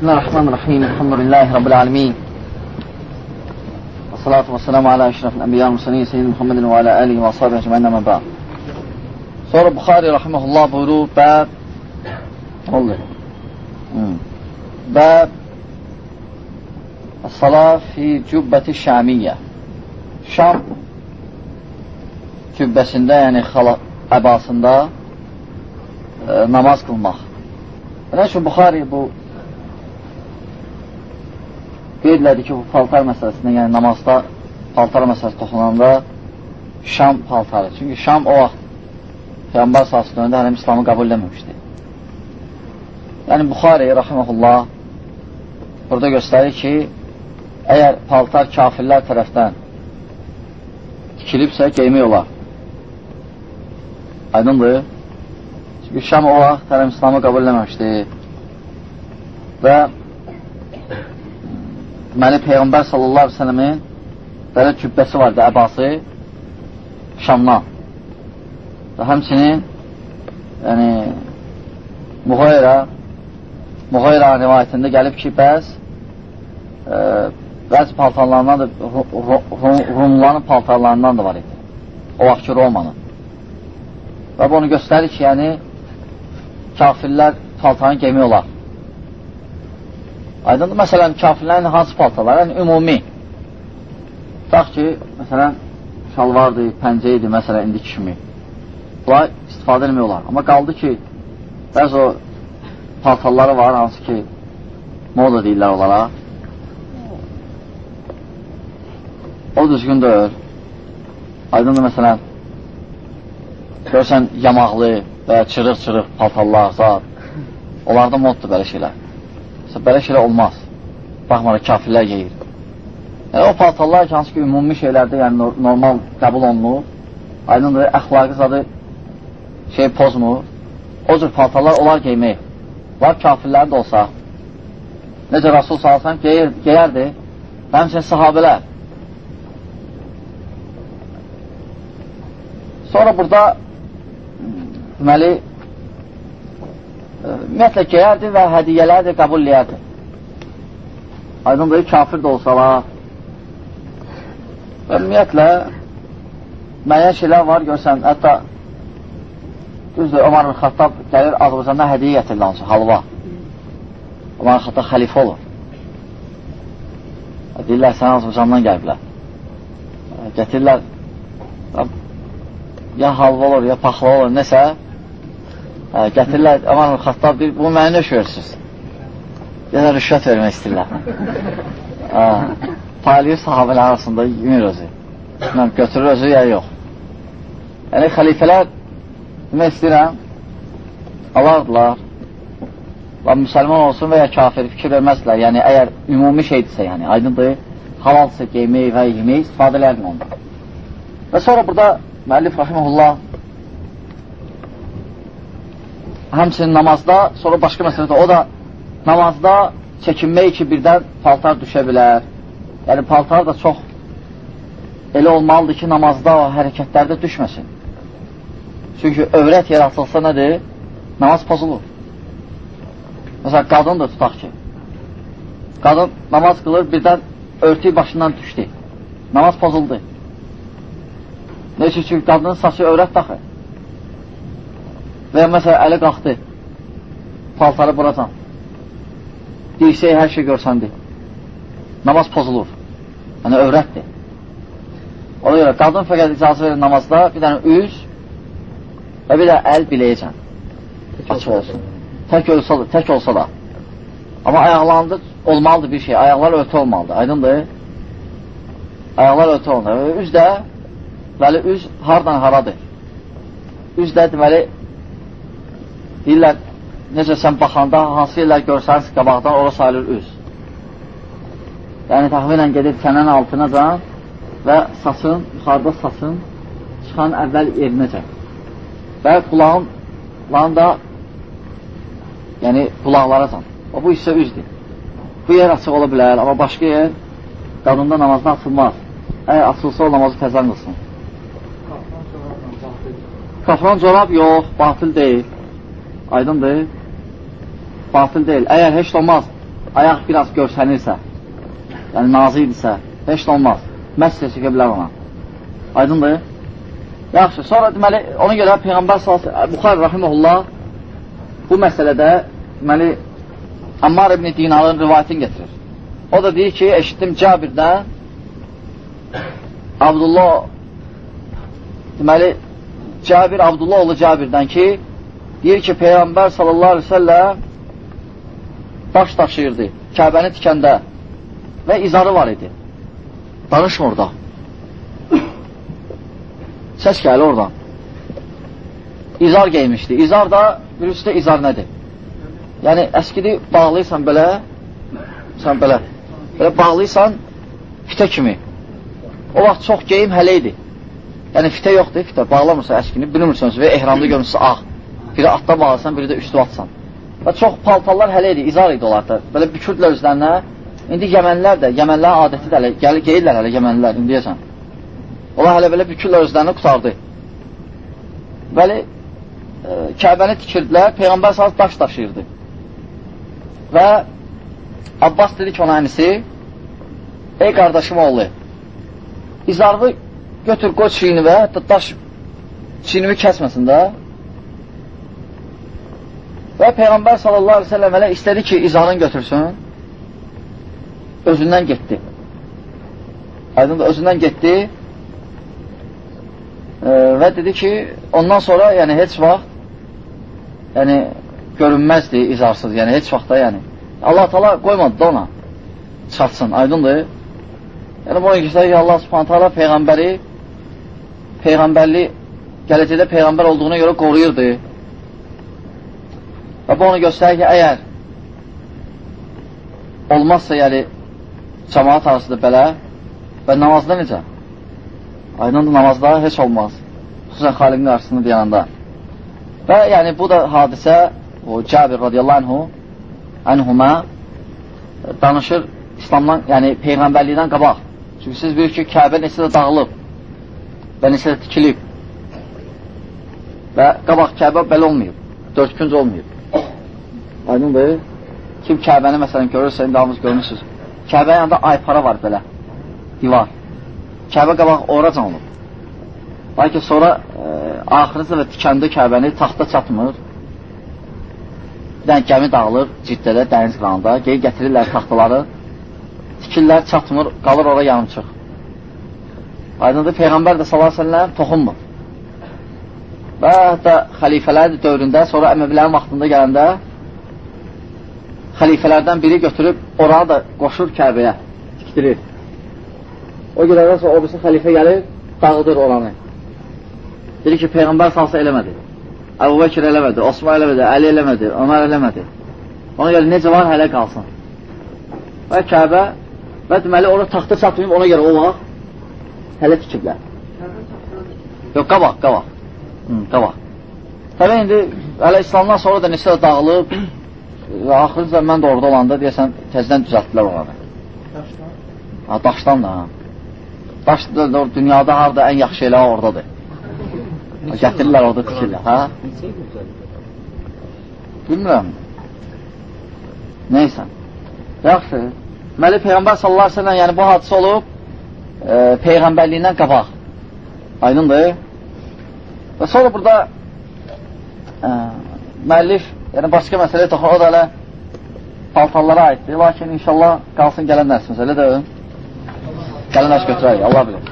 بسم الله الرحمن الرحيم الحمد لله رب العالمين والصلاة والسلام على أشرف الأنبياء والمرسلين سيدنا محمد وعلى آله وأصحابه أجمعين أما بعد سورة البخاري رحمه الله بورو باب والله باب الصلاة في جبة الشامية شام جبة سندا يعني خلق أبا سندا نماز كلمة أنا شو بخاري بو qeydlədi ki, bu paltar məsələsində, yəni namazda paltar məsələsi toxunanda Şam paltarı. Çünki Şam o vaxt Peyğəmbər dövründə hələm İslamı qəbul eləməmişdi. Yəni Buxari rahimehullah burada göstərir ki, əgər paltar kafirlər tərəfdən tikilibsə geymək olar. Aydındır. Çünki Şam o vaxt hələm İslamı qəbul eləməmişdi. Və deməli Peyğəmbər sallallahu əleyhi və səlləmin belə cübbəsi vardı, əbası Şamdan. Və həmçinin yəni Muğayra Muğayra rivayətində gəlib ki, bəz e, bəzi paltarlarından da Rumların paltarlarından da var idi. O vaxtki Romanın. Və bu onu göstərir ki, yəni kafirlər paltarını geymək olar. Aydındır, məsələn, kafirlərin hansı paltarlar? Yəni, ümumi. Bax ki, məsələn, şalvardır, pəncə idi, məsələn, indiki kimi bunlar istifadə eləmək olar. Amma qaldı ki, bəzi o paltarları var, hansı ki, moda deyirlər onlara. O düzgün deyil. Aydındır, məsələn, görsən, yamaqlı və ya çırıq-çırıq paltarlar, zat, onlarda moddur belə şeylər. Belə şeylər olmaz. Baxmara, kafirlər geyir. Yəni, o paltarlar ki, hansı ki, ümumi şeylərdə, yəni normal qəbul olunur, aydındır, əxlaqı zadı şey pozmur, o cür paltarlar olar geymək. Var kafirlər də olsa, necə Rasul salsan geyir, geyərdi, həmçin sahabələr. Sonra burada deməli ümumiyyətlə geyərdi və hədiyyələr də qəbul eləyərdi. Aydındır, kafir də olsalar ümumiyyətlə müəyyən şeylər var, görsən, hətta Düzdür, Ömər Xattab gəlir Azərbaycanda hədiyə gətirir hansı, halva. Ömər Xattab xəlifə olur. Deyirlər, sən Azərbaycandan gəliblər. Gətirirlər, ya halva olur, ya paxla olur, nəsə. Gətirirlər, Ömər Xattab deyir, bu məni nə şöyürsünüz? Da rüşvət vermək istəyirlər. Paylayır sahabələr arasında yemir özü. Götürür özü, ya yox. Yəni, xəlifələr demək istəyirəm, alardılar və müsəlman olsun və ya kafir fikir verməzlər. Yəni, əgər ümumi şeydirsə, yəni, aydındır, halalsa geymək və yemək istifadə edərdim onda. Və sonra burada müəllif rahiməhullah həmçinin namazda, sonra başqa məsələdə, o da namazda çəkinmək ki, birdən paltar düşə bilər. Yəni, paltar da çox elə olmalıdır ki, namazda o hərəkətlərdə düşməsin. Çünki övrət yaratılsa nədir? Namaz pozulur. Məsələn, qadın da tutaq ki, qadın namaz qılır, birdən örtüyü başından düşdü. Namaz pozuldu. Ne üçün? Çünki qadının saçı övrət daxı. Və ya məsələn, əli qalxdı, paltarı buracan. Dirsəyi hər şey görsəndi. Namaz pozulur. Yəni, övrətdir. Ona görə, qadın fəqət icazı verir namazda, bir dənə üz, Və bir də əl biləyəcən. Açıq olsun. Tək olsa da, tək olsa da. Amma ayaqlarında olmalıdır bir şey. Ayaqlar örtü olmalıdır. Aydındır? Ayaqlar örtü olmalıdır. Üz də, deməli, üz hardan haradır? Üz də, deməli, deyirlər, necə sən baxanda hansı yerlər görsəniz qabaqdan, ora sayılır üz. Yəni, təxminən gedib çənən altına can və saçın, yuxarıda saçın çıxan əvvəl yerinəcək və qulağın da yəni qulaqlaracan. O, bu hissə üzdür. Bu yer açıq ola bilər, amma başqa yer qadında namazda açılmaz. Əgər açılsa o namazı təzən qılsın. Qafran corab yox, batıl deyil. Aydındır. Batıl deyil. Əgər heç olmaz, ayaq biraz görsənirsə, yəni nazı idisə, heç olmaz. Məsələ çəkə bilər ona. Aydındır? Yaxşı, sonra deməli, ona görə Peyğəmbər Buxar rahimehullah bu məsələdə deməli Ammar ibn Dinarın rivayətini getirir. O da deyir ki, eşitdim Cabirdən Abdullah deməli Cabir Abdullah oğlu Cabirdən ki, deyir ki, Peyğəmbər sallallahu aleyhi ve sellem baş daşıyırdı Kəbəni tikəndə və izarı var idi. Danışma orada. Səs gəlir oradan. İzar geymişdi. İzar da, birisi izar nədir? Yəni, əskidi bağlıysan belə, sən belə, belə bağlıysan fitə kimi. O vaxt çox geyim hələ idi. Yəni, fitə yoxdur, fitə bağlamırsan əskini, bilmirsiniz və ehramda görmüşsün ağ. Biri atda bağlısan, biri də üstü atsan. Və çox paltarlar hələ idi, izar idi onlar da. Belə bükürdülər üzlərinə. İndi yəmənlər də, yəmənlərin adəti də hələ, gəlir, geyirlər hələ yəmənlər, indiyəsən. Onlar hələ belə bükürlər özlərini qutardı. Bəli, e, Kəbəni tikirdilər, Peyğəmbər sallallahu daş daşıyırdı. Və Abbas dedi ki ona əmisi, ey qardaşım oğlu, izarvı götür, qoy çiynivə, hətta daş çiynimi kəsməsin də. Və Peyğəmbər sallallahu aleyhi ve sellem elə istədi ki, izarını götürsün, özündən getdi. Aydın özündən getdi e, və dedi ki, ondan sonra yəni heç vaxt yəni görünməzdi izarsız, yəni heç vaxt da yəni. Allah tala qoymadı da ona çatsın, aydındır. Yəni bunu göstərir ki, Allah subhanət hala Peyğəmbəri Peyğəmbərli gələcəkdə Peyğəmbər olduğuna görə qoruyurdu. Və bu onu göstərir ki, əgər olmazsa, yəni cəmaat arasında belə və namazda necə? Aydındır, namazda heç olmaz. Xüsusən xaliqin qarşısında deyəndə. Və yəni bu da hadisə o Cabir radiyallahu anhu anhuma danışır İslamdan, yəni Peyğəmbərlikdən qabaq. Çünki siz bilir ki, Kəbə neçə də dağılıb və neçə də tikilib. Və qabaq Kəbə belə olmayıb. Dörd künc olmayıb. Aydındır. Kim Kəbəni məsələn görürsə, indi hamınız görmüşsünüz. Kəbə yanında aypara var belə, divar. Kəbə qabaq oracan olub. Lakin sonra e, axırıncı və tikəndə Kəbəni taxta çatmır. Dənə gəmi dağılır ciddədə, dəniz qanında. Geri gətirirlər taxtaları. Tikirlər çatmır, qalır ora yarımçıq. Aydındır, Peyğəmbər də sallallahu əleyhi toxunmur. Və hətta xəlifələr dövründə, sonra Əməvilərin vaxtında gələndə xəlifələrdən biri götürüb oranı da qoşur Kəbəyə, tikdirir. O gedəndən sonra o birisi xəlifə gəlir, dağıdır oranı. Dedi ki, Peyğəmbər salsa eləmədi. Əbu Bəkir eləmədi, Osman eləmədi, Əli eləmədi, Ömər eləmədi. Ona görə necə var, hələ qalsın. Və Kəbə və deməli, ona taxta çatmayıb, ona görə o vaxt hələ tikiblər. Yox, qabaq, qabaq. Hı, qabaq. Təbii indi, hələ İslamdan sonra da neçə dağılıb, və axırıncə mən də orada olanda deyəsən təzdən düzəltdilər onları. Daşdan? Ha, daşdan da. Daş da, dünyada harada ən yaxşı elə oradadır. Gətirirlər orada tikirlər. Hə? Bilmirəm. Neysə. Yaxşı. Deməli, Peyğəmbər sallallahu aleyhi yəni bu hadisə olub e, Peyğəmbərliyindən qabaq. Aydındır. Və sonra burada e, müəllif Yəni, başqa məsələ toxun, o da elə paltarlara aiddir. Lakin inşallah qalsın gələn dərsimizə, elə də gələn dərs götürərik, Allah bilir.